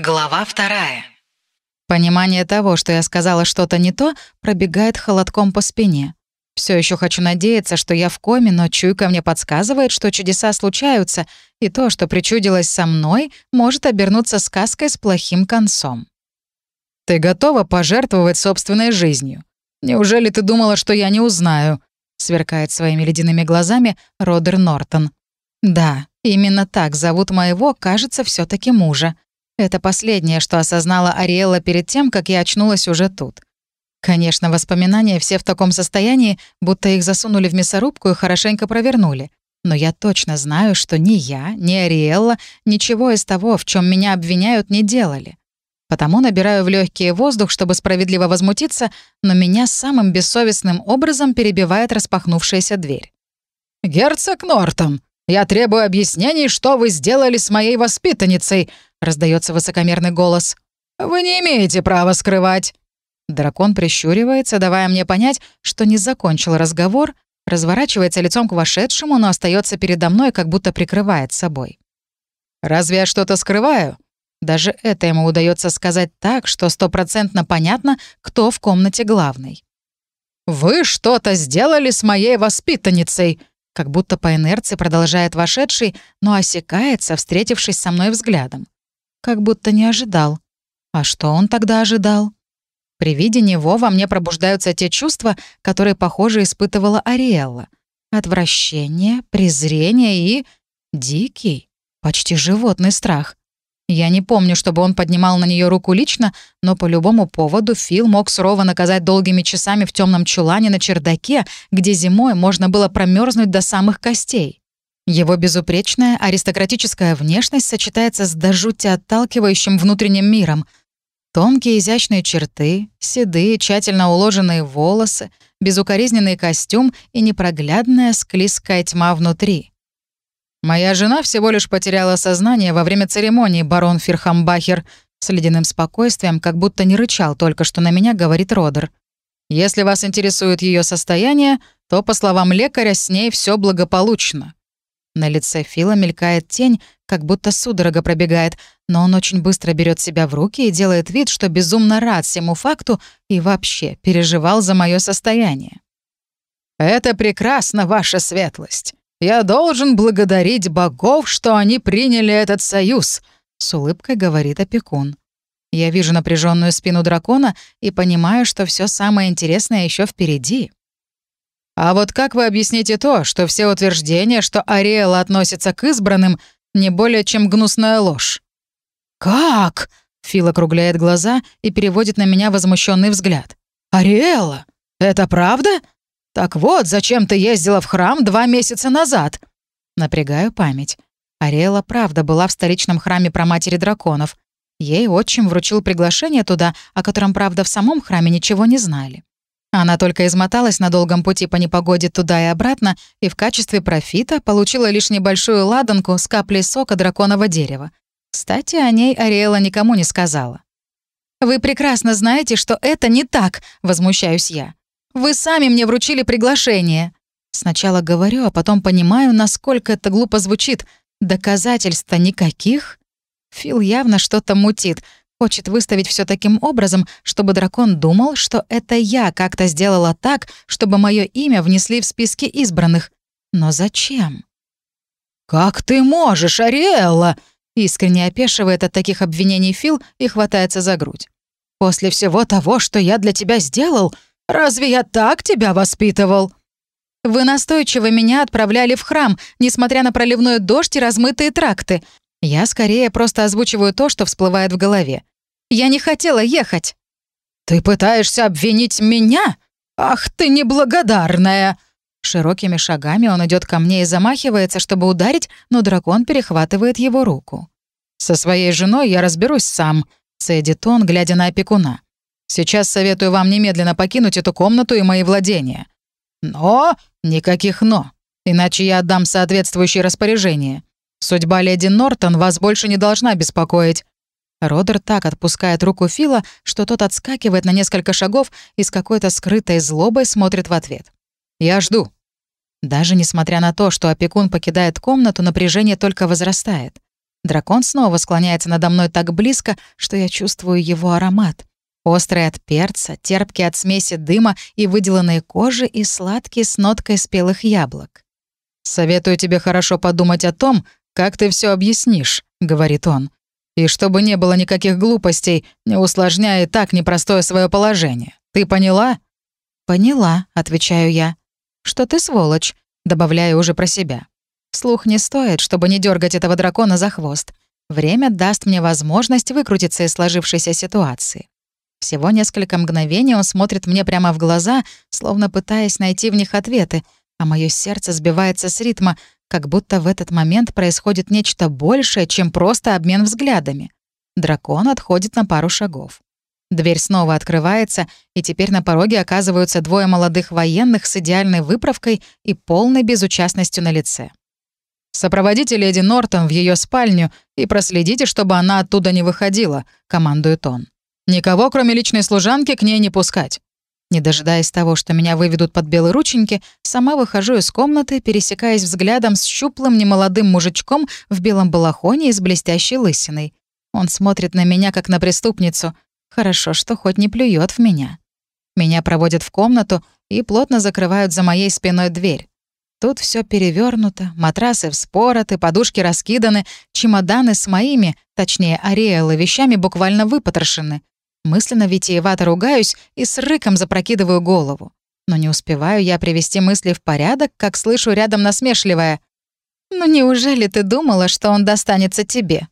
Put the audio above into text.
Глава вторая. Понимание того, что я сказала что-то не то, пробегает холодком по спине. Все еще хочу надеяться, что я в коме, но чуйка мне подсказывает, что чудеса случаются, и то, что причудилось со мной, может обернуться сказкой с плохим концом. «Ты готова пожертвовать собственной жизнью? Неужели ты думала, что я не узнаю?» — сверкает своими ледяными глазами Родер Нортон. «Да, именно так зовут моего, кажется, все таки мужа. Это последнее, что осознала Ариэлла перед тем, как я очнулась уже тут. Конечно, воспоминания все в таком состоянии, будто их засунули в мясорубку и хорошенько провернули. Но я точно знаю, что ни я, ни Ариэлла ничего из того, в чем меня обвиняют, не делали. Потому набираю в легкие воздух, чтобы справедливо возмутиться, но меня самым бессовестным образом перебивает распахнувшаяся дверь. «Герцог Нортон, я требую объяснений, что вы сделали с моей воспитанницей», — раздается высокомерный голос. «Вы не имеете права скрывать». Дракон прищуривается, давая мне понять, что не закончил разговор, разворачивается лицом к вошедшему, но остается передо мной, как будто прикрывает собой. «Разве я что-то скрываю?» Даже это ему удается сказать так, что стопроцентно понятно, кто в комнате главный. «Вы что-то сделали с моей воспитанницей!» Как будто по инерции продолжает вошедший, но осекается, встретившись со мной взглядом. Как будто не ожидал. А что он тогда ожидал? При виде него во мне пробуждаются те чувства, которые, похоже, испытывала Ариэлла. Отвращение, презрение и... дикий, почти животный страх. Я не помню, чтобы он поднимал на нее руку лично, но по любому поводу Фил мог сурово наказать долгими часами в темном чулане на чердаке, где зимой можно было промерзнуть до самых костей. Его безупречная аристократическая внешность сочетается с до жути отталкивающим внутренним миром. Тонкие изящные черты, седые, тщательно уложенные волосы, безукоризненный костюм и непроглядная склизкая тьма внутри. «Моя жена всего лишь потеряла сознание во время церемонии, барон Фирхамбахер», с ледяным спокойствием, как будто не рычал только что на меня, говорит Родер. «Если вас интересует ее состояние, то, по словам лекаря, с ней все благополучно. На лице Фила мелькает тень, как будто судорога пробегает, но он очень быстро берет себя в руки и делает вид, что безумно рад всему факту и вообще переживал за мое состояние. «Это прекрасно, ваша светлость. Я должен благодарить богов, что они приняли этот союз», — с улыбкой говорит опекун. Я вижу напряженную спину дракона и понимаю, что все самое интересное еще впереди. А вот как вы объясните то, что все утверждения, что Ариэла относится к избранным, не более чем гнусная ложь? «Как?» — Фил округляет глаза и переводит на меня возмущенный взгляд. «Ариэла? Это правда? Так вот, зачем ты ездила в храм два месяца назад?» Напрягаю память. Ариэла правда была в столичном храме про матери драконов. Ей отчим вручил приглашение туда, о котором, правда, в самом храме ничего не знали. Она только измоталась на долгом пути по непогоде туда и обратно и в качестве профита получила лишь небольшую ладанку с каплей сока драконового дерева. Кстати, о ней Ариэла никому не сказала. «Вы прекрасно знаете, что это не так», — возмущаюсь я. «Вы сами мне вручили приглашение». Сначала говорю, а потом понимаю, насколько это глупо звучит. Доказательств-то никаких. Фил явно что-то мутит, Хочет выставить все таким образом, чтобы дракон думал, что это я как-то сделала так, чтобы мое имя внесли в списки избранных. Но зачем? «Как ты можешь, Ариэлла?» Искренне опешивает от таких обвинений Фил и хватается за грудь. «После всего того, что я для тебя сделал, разве я так тебя воспитывал?» «Вы настойчиво меня отправляли в храм, несмотря на проливной дождь и размытые тракты. Я скорее просто озвучиваю то, что всплывает в голове. Я не хотела ехать». «Ты пытаешься обвинить меня? Ах ты неблагодарная!» Широкими шагами он идет ко мне и замахивается, чтобы ударить, но дракон перехватывает его руку. «Со своей женой я разберусь сам», — цедит он, глядя на опекуна. «Сейчас советую вам немедленно покинуть эту комнату и мои владения». «Но...» «Никаких «но», иначе я отдам соответствующее распоряжение. Судьба леди Нортон вас больше не должна беспокоить. Родер так отпускает руку Фила, что тот отскакивает на несколько шагов и с какой-то скрытой злобой смотрит в ответ. «Я жду». Даже несмотря на то, что опекун покидает комнату, напряжение только возрастает. Дракон снова склоняется надо мной так близко, что я чувствую его аромат. Острый от перца, терпкий от смеси дыма и выделанной кожи и сладкий с ноткой спелых яблок. «Советую тебе хорошо подумать о том, как ты все объяснишь», — говорит он. «И чтобы не было никаких глупостей, не усложняя так непростое свое положение. Ты поняла?» «Поняла», — отвечаю я. «Что ты сволочь», — добавляю уже про себя. Слух не стоит, чтобы не дергать этого дракона за хвост. Время даст мне возможность выкрутиться из сложившейся ситуации. Всего несколько мгновений он смотрит мне прямо в глаза, словно пытаясь найти в них ответы, а мое сердце сбивается с ритма, как будто в этот момент происходит нечто большее, чем просто обмен взглядами. Дракон отходит на пару шагов. Дверь снова открывается, и теперь на пороге оказываются двое молодых военных с идеальной выправкой и полной безучастностью на лице. «Сопроводите леди Нортон в ее спальню и проследите, чтобы она оттуда не выходила», — командует он. «Никого, кроме личной служанки, к ней не пускать». Не дожидаясь того, что меня выведут под белые рученьки, сама выхожу из комнаты, пересекаясь взглядом с щуплым немолодым мужичком в белом балахоне и с блестящей лысиной. Он смотрит на меня, как на преступницу. Хорошо, что хоть не плюет в меня. Меня проводят в комнату и плотно закрывают за моей спиной дверь. Тут все перевернуто, матрасы вспороты, подушки раскиданы, чемоданы с моими, точнее, Ариэлы, вещами буквально выпотрошены. Мысленно витиевато ругаюсь и с рыком запрокидываю голову. Но не успеваю я привести мысли в порядок, как слышу рядом насмешливое. «Ну неужели ты думала, что он достанется тебе?»